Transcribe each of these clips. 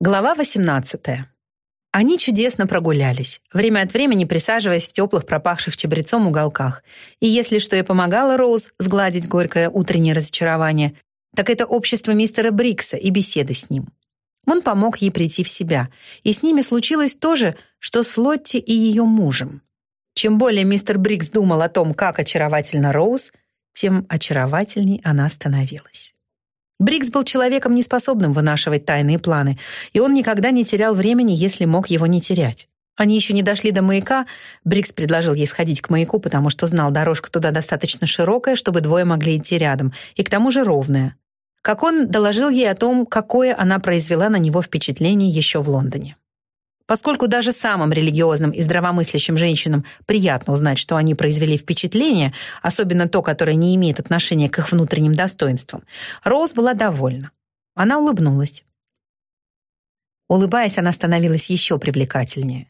Глава 18. Они чудесно прогулялись, время от времени присаживаясь в теплых пропахших чабрецом уголках. И если что и помогало Роуз сгладить горькое утреннее разочарование, так это общество мистера Брикса и беседы с ним. Он помог ей прийти в себя, и с ними случилось то же, что с Лотти и ее мужем. Чем более мистер Брикс думал о том, как очаровательна Роуз, тем очаровательней она становилась. Брикс был человеком, неспособным вынашивать тайные планы, и он никогда не терял времени, если мог его не терять. Они еще не дошли до маяка. Брикс предложил ей сходить к маяку, потому что знал, дорожка туда достаточно широкая, чтобы двое могли идти рядом, и к тому же ровная. Как он доложил ей о том, какое она произвела на него впечатление еще в Лондоне. Поскольку даже самым религиозным и здравомыслящим женщинам приятно узнать, что они произвели впечатление, особенно то, которое не имеет отношения к их внутренним достоинствам, Роуз была довольна. Она улыбнулась. Улыбаясь, она становилась еще привлекательнее.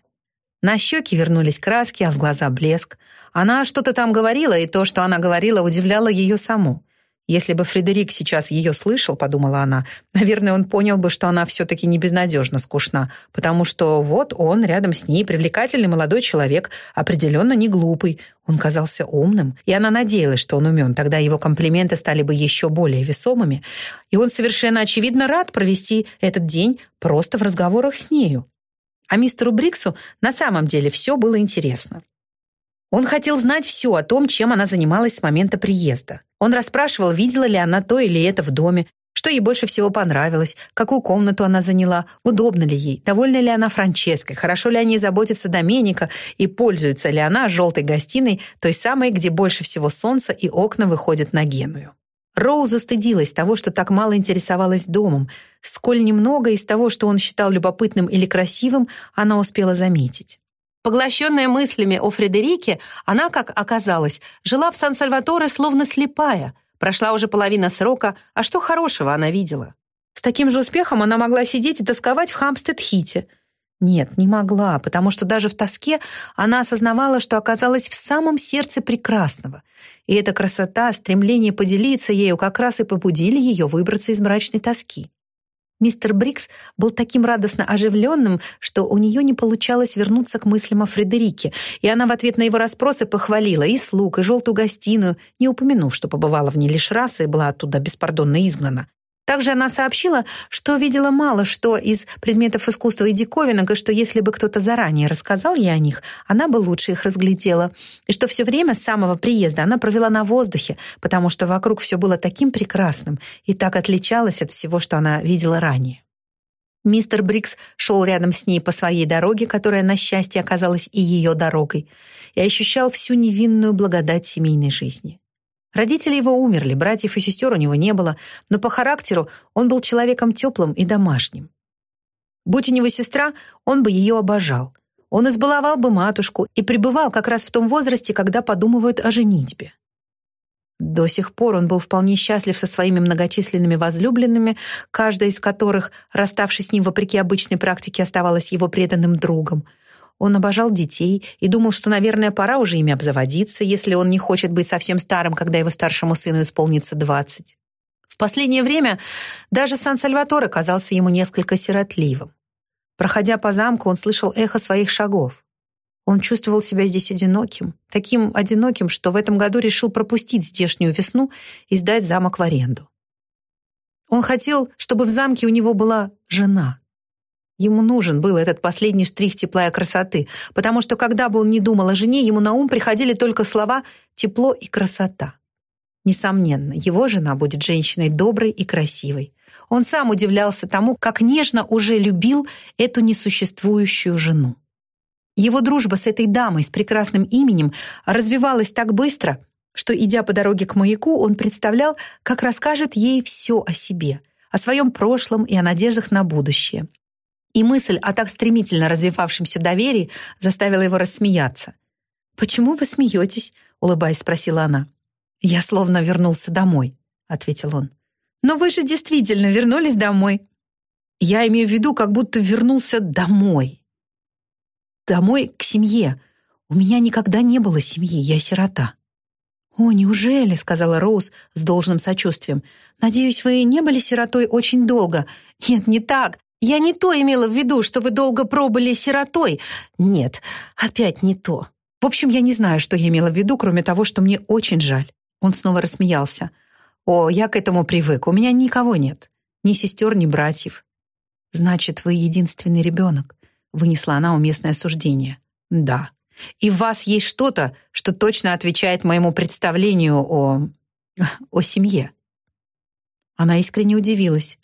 На щеки вернулись краски, а в глаза блеск. Она что-то там говорила, и то, что она говорила, удивляло ее саму. Если бы Фредерик сейчас ее слышал, подумала она, наверное, он понял бы, что она все-таки не безнадежно скучна, потому что вот он рядом с ней, привлекательный молодой человек, определенно не глупый. Он казался умным, и она надеялась, что он умен, тогда его комплименты стали бы еще более весомыми, и он совершенно очевидно рад провести этот день просто в разговорах с нею. А мистеру Бриксу на самом деле все было интересно. Он хотел знать все о том, чем она занималась с момента приезда. Он расспрашивал, видела ли она то или это в доме, что ей больше всего понравилось, какую комнату она заняла, удобно ли ей, довольна ли она Франческой, хорошо ли о ней заботится Доменика и пользуется ли она желтой гостиной, той самой, где больше всего солнца и окна выходят на Геную. Роуза стыдилась того, что так мало интересовалась домом. Сколь немного из того, что он считал любопытным или красивым, она успела заметить. Поглощенная мыслями о Фредерике, она, как оказалось, жила в Сан-Сальваторе словно слепая. Прошла уже половина срока, а что хорошего она видела? С таким же успехом она могла сидеть и тосковать в Хампстед-Хите. Нет, не могла, потому что даже в тоске она осознавала, что оказалась в самом сердце прекрасного. И эта красота, стремление поделиться ею как раз и побудили ее выбраться из мрачной тоски. Мистер Брикс был таким радостно оживленным, что у нее не получалось вернуться к мыслям о Фредерике, и она в ответ на его расспросы похвалила и слуг, и желтую гостиную, не упомянув, что побывала в ней лишь раз и была оттуда беспардонно изгнана. Также она сообщила, что видела мало что из предметов искусства и диковинок, и что если бы кто-то заранее рассказал ей о них, она бы лучше их разглядела, и что все время с самого приезда она провела на воздухе, потому что вокруг все было таким прекрасным и так отличалось от всего, что она видела ранее. Мистер Брикс шел рядом с ней по своей дороге, которая, на счастье, оказалась и ее дорогой, и ощущал всю невинную благодать семейной жизни. Родители его умерли, братьев и сестер у него не было, но по характеру он был человеком теплым и домашним. Будь у него сестра, он бы ее обожал. Он избаловал бы матушку и пребывал как раз в том возрасте, когда подумывают о женитьбе. До сих пор он был вполне счастлив со своими многочисленными возлюбленными, каждая из которых, расставшись с ним вопреки обычной практике, оставалась его преданным другом — он обожал детей и думал, что, наверное, пора уже ими обзаводиться, если он не хочет быть совсем старым, когда его старшему сыну исполнится двадцать. В последнее время даже Сан-Сальваторе казался ему несколько сиротливым. Проходя по замку, он слышал эхо своих шагов. Он чувствовал себя здесь одиноким, таким одиноким, что в этом году решил пропустить здешнюю весну и сдать замок в аренду. Он хотел, чтобы в замке у него была жена. Ему нужен был этот последний штрих тепла и красоты, потому что когда бы он ни думал о жене, ему на ум приходили только слова «тепло» и «красота». Несомненно, его жена будет женщиной доброй и красивой. Он сам удивлялся тому, как нежно уже любил эту несуществующую жену. Его дружба с этой дамой с прекрасным именем развивалась так быстро, что, идя по дороге к маяку, он представлял, как расскажет ей все о себе, о своем прошлом и о надеждах на будущее. И мысль о так стремительно развивавшемся доверии заставила его рассмеяться. «Почему вы смеетесь?» — улыбаясь, спросила она. «Я словно вернулся домой», — ответил он. «Но вы же действительно вернулись домой». «Я имею в виду, как будто вернулся домой». «Домой к семье. У меня никогда не было семьи, я сирота». «О, неужели?» — сказала Роуз с должным сочувствием. «Надеюсь, вы не были сиротой очень долго». «Нет, не так. Я не то имела в виду, что вы долго пробыли сиротой. Нет, опять не то. В общем, я не знаю, что я имела в виду, кроме того, что мне очень жаль. Он снова рассмеялся. О, я к этому привык. У меня никого нет. Ни сестер, ни братьев. Значит, вы единственный ребенок. Вынесла она уместное суждение. Да. И в вас есть что-то, что точно отвечает моему представлению о... о семье. Она искренне удивилась.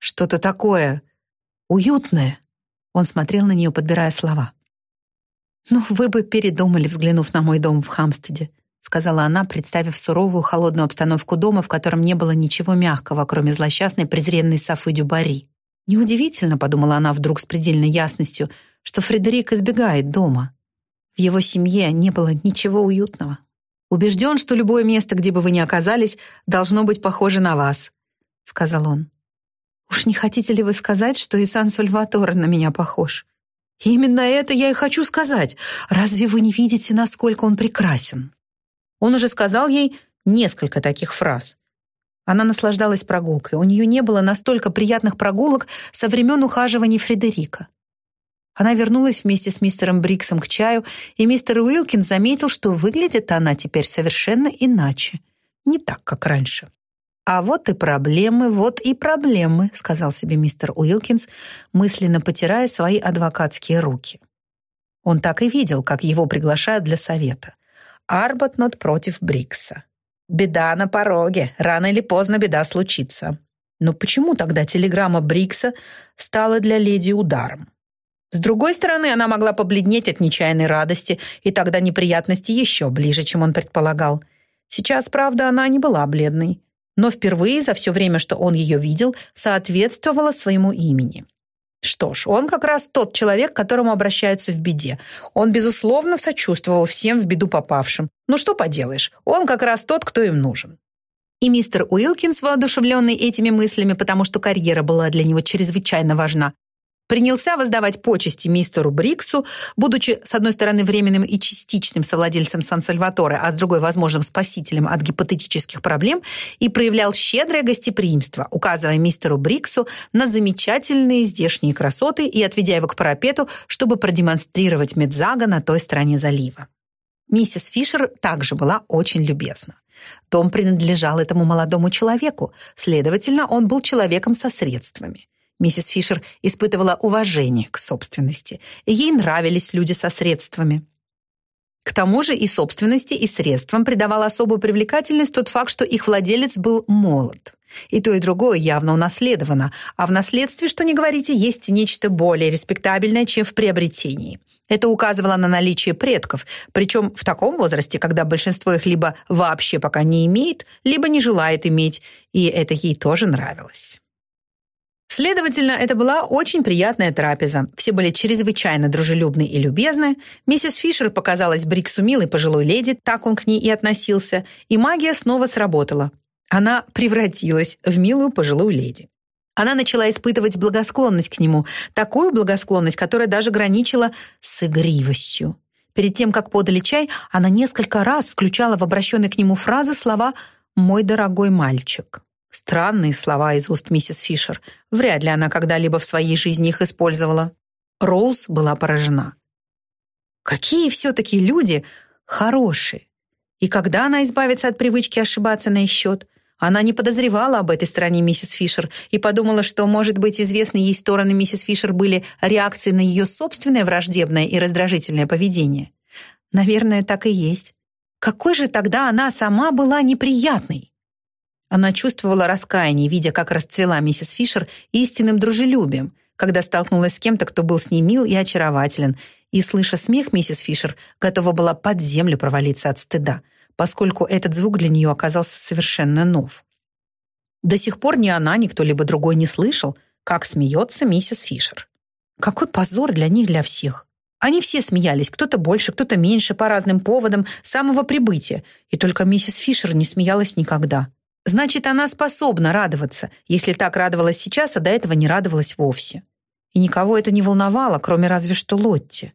Что-то такое уютное. Он смотрел на нее, подбирая слова. «Ну, вы бы передумали, взглянув на мой дом в Хамстеде», сказала она, представив суровую холодную обстановку дома, в котором не было ничего мягкого, кроме злосчастной презренной Софы Дюбари. Неудивительно, подумала она вдруг с предельной ясностью, что Фредерик избегает дома. В его семье не было ничего уютного. Убежден, что любое место, где бы вы ни оказались, должно быть похоже на вас, сказал он. Уж не хотите ли вы сказать, что и Сан-Сальваторе на меня похож? Именно это я и хочу сказать. Разве вы не видите, насколько он прекрасен? Он уже сказал ей несколько таких фраз. Она наслаждалась прогулкой. У нее не было настолько приятных прогулок со времен ухаживаний Фредерика. Она вернулась вместе с мистером Бриксом к чаю, и мистер Уилкин заметил, что выглядит она теперь совершенно иначе. Не так, как раньше. «А вот и проблемы, вот и проблемы», сказал себе мистер Уилкинс, мысленно потирая свои адвокатские руки. Он так и видел, как его приглашают для совета. Арбатнот против Брикса. Беда на пороге, рано или поздно беда случится. Но почему тогда телеграмма Брикса стала для леди ударом? С другой стороны, она могла побледнеть от нечаянной радости, и тогда неприятности еще ближе, чем он предполагал. Сейчас, правда, она не была бледной, но впервые за все время, что он ее видел, соответствовала своему имени. Что ж, он как раз тот человек, к которому обращаются в беде. Он, безусловно, сочувствовал всем в беду попавшим. Ну что поделаешь, он как раз тот, кто им нужен. И мистер Уилкинс, воодушевленный этими мыслями, потому что карьера была для него чрезвычайно важна, принялся воздавать почести мистеру Бриксу, будучи, с одной стороны, временным и частичным совладельцем Сан-Сальваторе, а с другой, возможным спасителем от гипотетических проблем, и проявлял щедрое гостеприимство, указывая мистеру Бриксу на замечательные здешние красоты и отведя его к парапету, чтобы продемонстрировать Медзага на той стороне залива. Миссис Фишер также была очень любезна. Дом принадлежал этому молодому человеку, следовательно, он был человеком со средствами. Миссис Фишер испытывала уважение к собственности, ей нравились люди со средствами. К тому же и собственности, и средствам придавал особую привлекательность тот факт, что их владелец был молод. И то, и другое явно унаследовано, а в наследстве, что не говорите, есть нечто более респектабельное, чем в приобретении. Это указывало на наличие предков, причем в таком возрасте, когда большинство их либо вообще пока не имеет, либо не желает иметь, и это ей тоже нравилось. Следовательно, это была очень приятная трапеза. Все были чрезвычайно дружелюбны и любезны. Миссис Фишер показалась Бриксу милой пожилой леди, так он к ней и относился, и магия снова сработала. Она превратилась в милую пожилую леди. Она начала испытывать благосклонность к нему, такую благосклонность, которая даже граничила с игривостью. Перед тем, как подали чай, она несколько раз включала в обращенные к нему фразы слова «мой дорогой мальчик». Странные слова из уст миссис Фишер. Вряд ли она когда-либо в своей жизни их использовала. Роуз была поражена. Какие все-таки люди хорошие. И когда она избавится от привычки ошибаться на их счет? Она не подозревала об этой стороне миссис Фишер и подумала, что, может быть, известные ей стороны миссис Фишер были реакцией на ее собственное враждебное и раздражительное поведение. Наверное, так и есть. Какой же тогда она сама была неприятной? Она чувствовала раскаяние, видя, как расцвела миссис Фишер истинным дружелюбием, когда столкнулась с кем-то, кто был с ней мил и очарователен, и, слыша смех миссис Фишер, готова была под землю провалиться от стыда, поскольку этот звук для нее оказался совершенно нов. До сих пор ни она, ни кто-либо другой не слышал, как смеется миссис Фишер. Какой позор для них, для всех. Они все смеялись, кто-то больше, кто-то меньше, по разным поводам, самого прибытия, и только миссис Фишер не смеялась никогда. Значит, она способна радоваться, если так радовалась сейчас, а до этого не радовалась вовсе. И никого это не волновало, кроме разве что Лотти.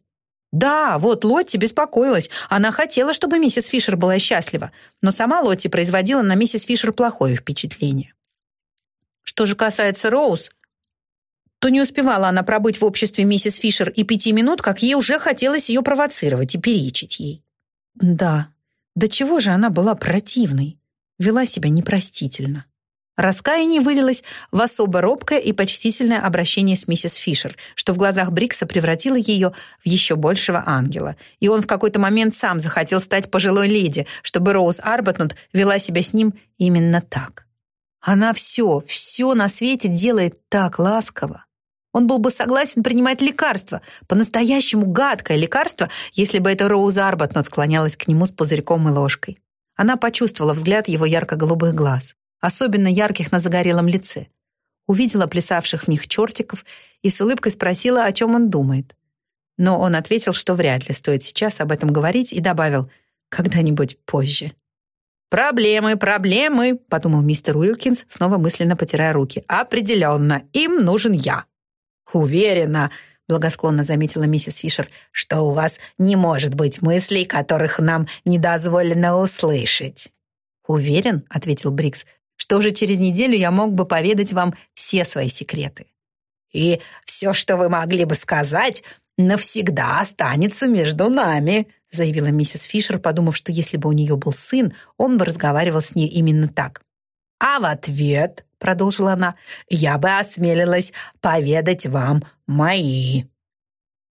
Да, вот Лотти беспокоилась. Она хотела, чтобы миссис Фишер была счастлива, но сама Лотти производила на миссис Фишер плохое впечатление. Что же касается Роуз, что не успевала она пробыть в обществе миссис Фишер и пяти минут, как ей уже хотелось ее провоцировать и перечить ей. Да, до чего же она была противной, вела себя непростительно. Раскаяние вылилось в особо робкое и почтительное обращение с миссис Фишер, что в глазах Брикса превратило ее в еще большего ангела. И он в какой-то момент сам захотел стать пожилой леди, чтобы Роуз Арбатнут вела себя с ним именно так. Она все, все на свете делает так ласково. Он был бы согласен принимать лекарство, по-настоящему гадкое лекарство, если бы эта Роуз Арбатнот склонялась к нему с пузырьком и ложкой. Она почувствовала взгляд его ярко-голубых глаз особенно ярких на загорелом лице. Увидела плясавших в них чертиков и с улыбкой спросила, о чем он думает. Но он ответил, что вряд ли стоит сейчас об этом говорить, и добавил «когда-нибудь позже». «Проблемы, проблемы», — подумал мистер Уилкинс, снова мысленно потирая руки. «Определенно, им нужен я». «Уверена», — благосклонно заметила миссис Фишер, «что у вас не может быть мыслей, которых нам не дозволено услышать». «Уверен», — ответил Брикс, что уже через неделю я мог бы поведать вам все свои секреты. И все, что вы могли бы сказать, навсегда останется между нами, заявила миссис Фишер, подумав, что если бы у нее был сын, он бы разговаривал с ней именно так. А в ответ, продолжила она, я бы осмелилась поведать вам мои.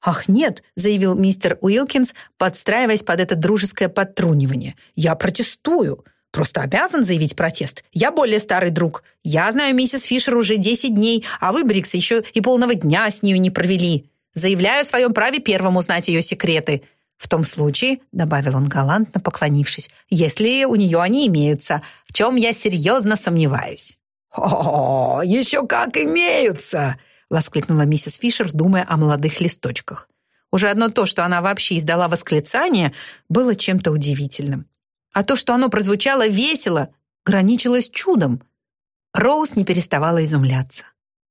«Ах, нет», — заявил мистер Уилкинс, подстраиваясь под это дружеское подтрунивание. «Я протестую. Просто обязан заявить протест. Я более старый друг. Я знаю миссис Фишер уже 10 дней, а вы, Брикс, еще и полного дня с нею не провели. Заявляю о своем праве первым узнать ее секреты. В том случае, — добавил он галантно, поклонившись, — если у нее они имеются, в чем я серьезно сомневаюсь. «О, еще как имеются!» — воскликнула миссис Фишер, думая о молодых листочках. Уже одно то, что она вообще издала восклицание, было чем-то удивительным а то, что оно прозвучало весело, граничило с чудом. Роуз не переставала изумляться.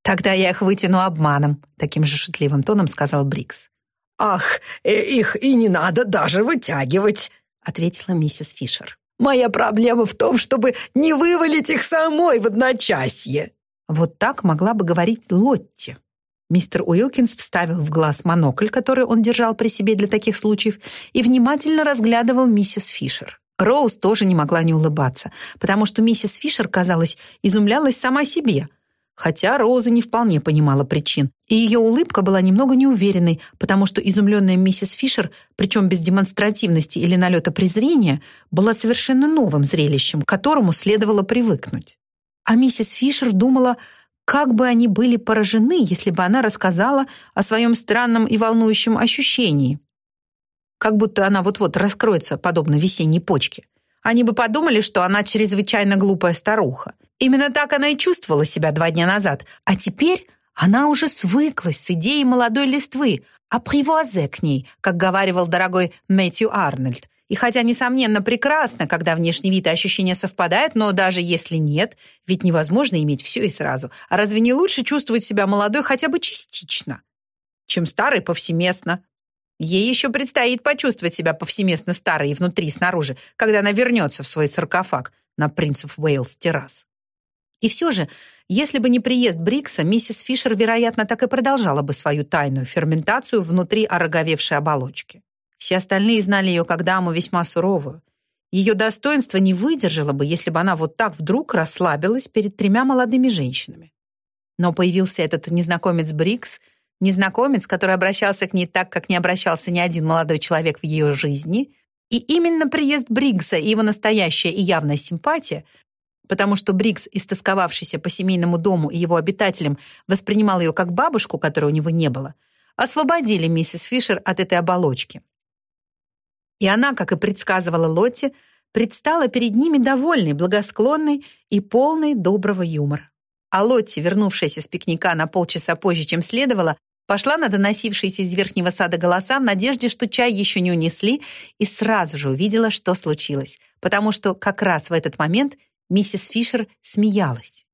«Тогда я их вытяну обманом», — таким же шутливым тоном сказал Брикс. «Ах, э, их и не надо даже вытягивать», — ответила миссис Фишер. «Моя проблема в том, чтобы не вывалить их самой в одночасье». Вот так могла бы говорить Лотти. Мистер Уилкинс вставил в глаз монокль, который он держал при себе для таких случаев, и внимательно разглядывал миссис Фишер. Роуз тоже не могла не улыбаться, потому что миссис Фишер, казалось, изумлялась сама себе. Хотя Роуза не вполне понимала причин, и ее улыбка была немного неуверенной, потому что изумленная миссис Фишер, причем без демонстративности или налета презрения, была совершенно новым зрелищем, к которому следовало привыкнуть. А миссис Фишер думала, как бы они были поражены, если бы она рассказала о своем странном и волнующем ощущении как будто она вот-вот раскроется, подобно весенней почке. Они бы подумали, что она чрезвычайно глупая старуха. Именно так она и чувствовала себя два дня назад. А теперь она уже свыклась с идеей молодой листвы, апривуазе к ней, как говаривал дорогой Мэтью Арнольд. И хотя, несомненно, прекрасно, когда внешний вид и ощущения совпадают, но даже если нет, ведь невозможно иметь все и сразу. А разве не лучше чувствовать себя молодой хотя бы частично, чем старой повсеместно? Ей еще предстоит почувствовать себя повсеместно старой и внутри, снаружи, когда она вернется в свой саркофаг на принцев Уэйлс террас. И все же, если бы не приезд Брикса, миссис Фишер, вероятно, так и продолжала бы свою тайную ферментацию внутри ороговевшей оболочки. Все остальные знали ее как даму весьма суровую. Ее достоинство не выдержало бы, если бы она вот так вдруг расслабилась перед тремя молодыми женщинами. Но появился этот незнакомец Брикс — незнакомец, который обращался к ней так, как не обращался ни один молодой человек в ее жизни, и именно приезд Бригса и его настоящая и явная симпатия, потому что Бригс, истосковавшийся по семейному дому и его обитателям, воспринимал ее как бабушку, которой у него не было, освободили миссис Фишер от этой оболочки. И она, как и предсказывала Лотти, предстала перед ними довольной, благосклонной и полной доброго юмора. А Лотти, вернувшаяся с пикника на полчаса позже, чем следовало, пошла на доносившиеся из верхнего сада голоса в надежде, что чай еще не унесли, и сразу же увидела, что случилось, потому что как раз в этот момент миссис Фишер смеялась.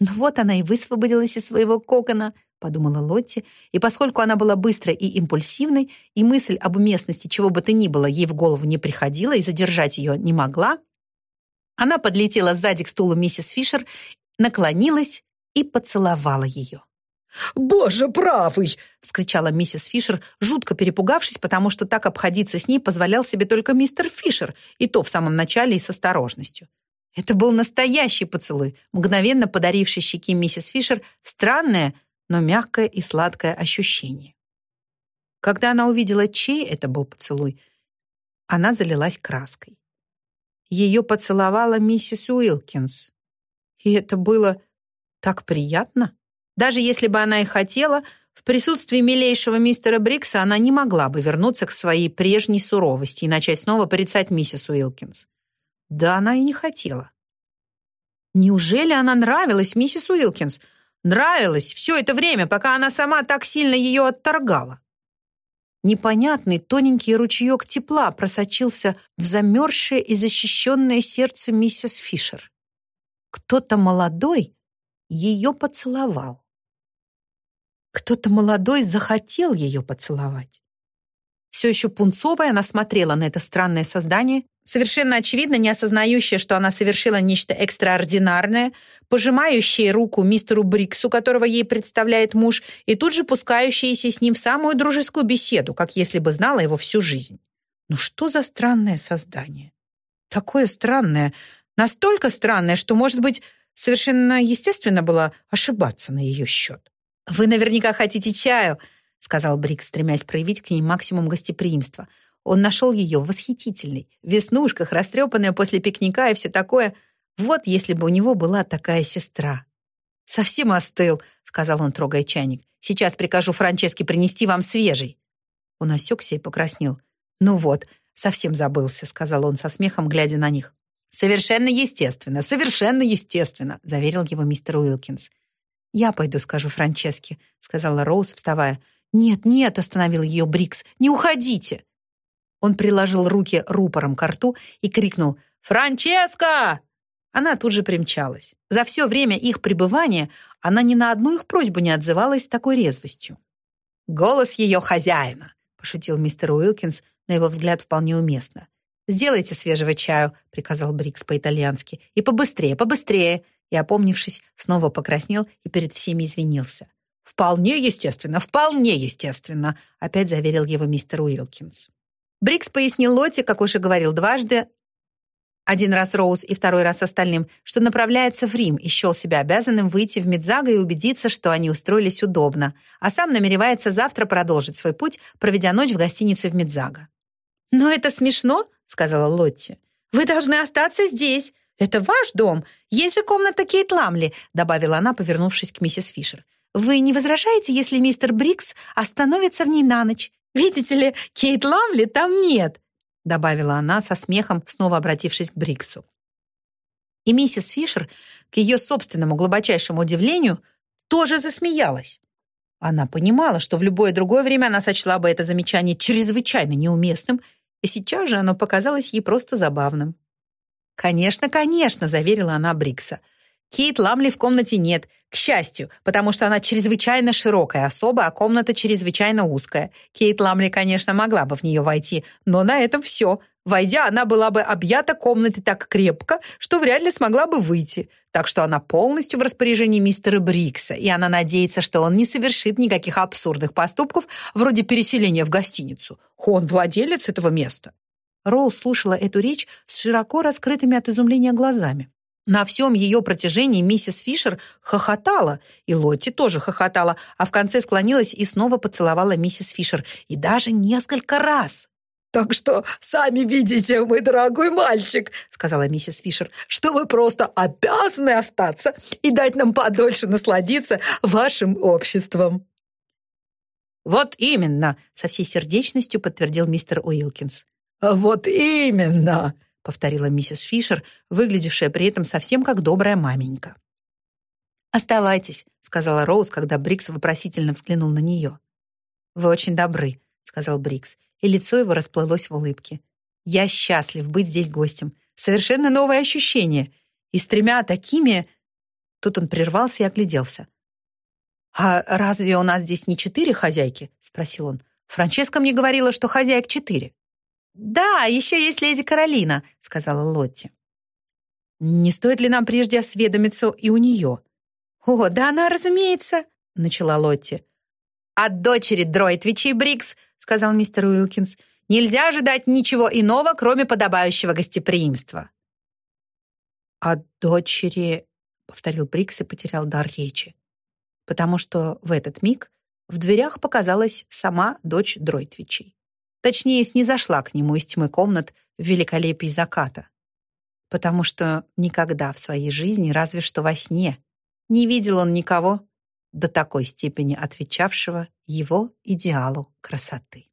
«Ну вот она и высвободилась из своего кокона», — подумала Лотти, и поскольку она была быстрой и импульсивной, и мысль об уместности чего бы то ни было ей в голову не приходила и задержать ее не могла, она подлетела сзади к стулу миссис Фишер наклонилась и поцеловала ее. «Боже правый!» — вскричала миссис Фишер, жутко перепугавшись, потому что так обходиться с ней позволял себе только мистер Фишер, и то в самом начале и с осторожностью. Это был настоящий поцелуй, мгновенно подаривший щеки миссис Фишер странное, но мягкое и сладкое ощущение. Когда она увидела, чей это был поцелуй, она залилась краской. Ее поцеловала миссис Уилкинс. И это было так приятно. Даже если бы она и хотела, в присутствии милейшего мистера Брикса она не могла бы вернуться к своей прежней суровости и начать снова порицать миссис Уилкинс. Да она и не хотела. Неужели она нравилась миссис Уилкинс? Нравилась все это время, пока она сама так сильно ее отторгала. Непонятный тоненький ручеек тепла просочился в замерзшее и защищенное сердце миссис Фишер. Кто-то молодой ее поцеловал. Кто-то молодой захотел ее поцеловать. Все еще пунцовая, она смотрела на это странное создание, совершенно очевидно не осознающая, что она совершила нечто экстраординарное, пожимающая руку мистеру Бриксу, которого ей представляет муж, и тут же пускающаяся с ним в самую дружескую беседу, как если бы знала его всю жизнь. Ну что за странное создание? Такое странное, настолько странное, что, может быть, совершенно естественно было ошибаться на ее счет. «Вы наверняка хотите чаю», — сказал Брик, стремясь проявить к ней максимум гостеприимства. Он нашел ее восхитительной, в веснушках, растрепанная после пикника и все такое. Вот если бы у него была такая сестра. «Совсем остыл», — сказал он, трогая чайник. «Сейчас прикажу Франческе принести вам свежий». Он осекся и покраснел. «Ну вот, совсем забылся», — сказал он со смехом, глядя на них. «Совершенно естественно, совершенно естественно», — заверил его мистер Уилкинс. «Я пойду скажу Франческе», — сказала Роуз, вставая. «Нет, нет», — остановил ее Брикс, — «не уходите». Он приложил руки рупором к рту и крикнул «Франческа!». Она тут же примчалась. За все время их пребывания она ни на одну их просьбу не отзывалась с такой резвостью. «Голос ее хозяина», — пошутил мистер Уилкинс, на его взгляд вполне уместно. «Сделайте свежего чаю», — приказал Брикс по-итальянски. «И побыстрее, побыстрее!» И, опомнившись, снова покраснел и перед всеми извинился. «Вполне естественно, вполне естественно», — опять заверил его мистер Уилкинс. Брикс пояснил Лотте, как уже говорил дважды, один раз Роуз и второй раз остальным, что направляется в Рим и счел себя обязанным выйти в Медзага и убедиться, что они устроились удобно, а сам намеревается завтра продолжить свой путь, проведя ночь в гостинице в Медзага. «Но это смешно», — сказала Лотти. «Вы должны остаться здесь. Это ваш дом. Есть же комната Кейт Ламли», — добавила она, повернувшись к миссис Фишер. «Вы не возражаете, если мистер Брикс остановится в ней на ночь? Видите ли, Кейт Ламли там нет», — добавила она со смехом, снова обратившись к Бриксу. И миссис Фишер, к ее собственному глубочайшему удивлению, тоже засмеялась. Она понимала, что в любое другое время она сочла бы это замечание чрезвычайно неуместным и сейчас же оно показалось ей просто забавным. «Конечно, конечно», — заверила она Брикса. «Кейт Ламли в комнате нет, к счастью, потому что она чрезвычайно широкая особа, а комната чрезвычайно узкая. Кейт Ламли, конечно, могла бы в нее войти, но на этом все. Войдя, она была бы объята комнатой так крепко, что вряд ли смогла бы выйти. Так что она полностью в распоряжении мистера Брикса, и она надеется, что он не совершит никаких абсурдных поступков, вроде переселения в гостиницу. Он владелец этого места. Роуз слушала эту речь с широко раскрытыми от изумления глазами. На всем ее протяжении миссис Фишер хохотала, и Лотти тоже хохотала, а в конце склонилась и снова поцеловала миссис Фишер, и даже несколько раз. «Так что сами видите, мой дорогой мальчик», — сказала миссис Фишер, «что вы просто обязаны остаться и дать нам подольше насладиться вашим обществом». «Вот именно», — со всей сердечностью подтвердил мистер Уилкинс. «Вот именно», — повторила миссис Фишер, выглядевшая при этом совсем как добрая маменька. «Оставайтесь», — сказала Роуз, когда Брикс вопросительно взглянул на нее. «Вы очень добры», — сказал Брикс и лицо его расплылось в улыбке. «Я счастлив быть здесь гостем. Совершенно новое ощущение. И с тремя такими...» Тут он прервался и огляделся. «А разве у нас здесь не четыре хозяйки?» — спросил он. «Франческа мне говорила, что хозяек четыре». «Да, еще есть леди Каролина», — сказала Лотти. «Не стоит ли нам прежде осведомиться и у нее?» «О, да она, разумеется». начала Лотти. «От дочери Дройтвичей, Брикс», — сказал мистер Уилкинс, «нельзя ожидать ничего иного, кроме подобающего гостеприимства». «От дочери», — повторил Брикс и потерял дар речи, потому что в этот миг в дверях показалась сама дочь Дройтвичей. Точнее, снизошла к нему из тьмы комнат в великолепии заката. Потому что никогда в своей жизни, разве что во сне, не видел он никого до такой степени отвечавшего его идеалу красоты.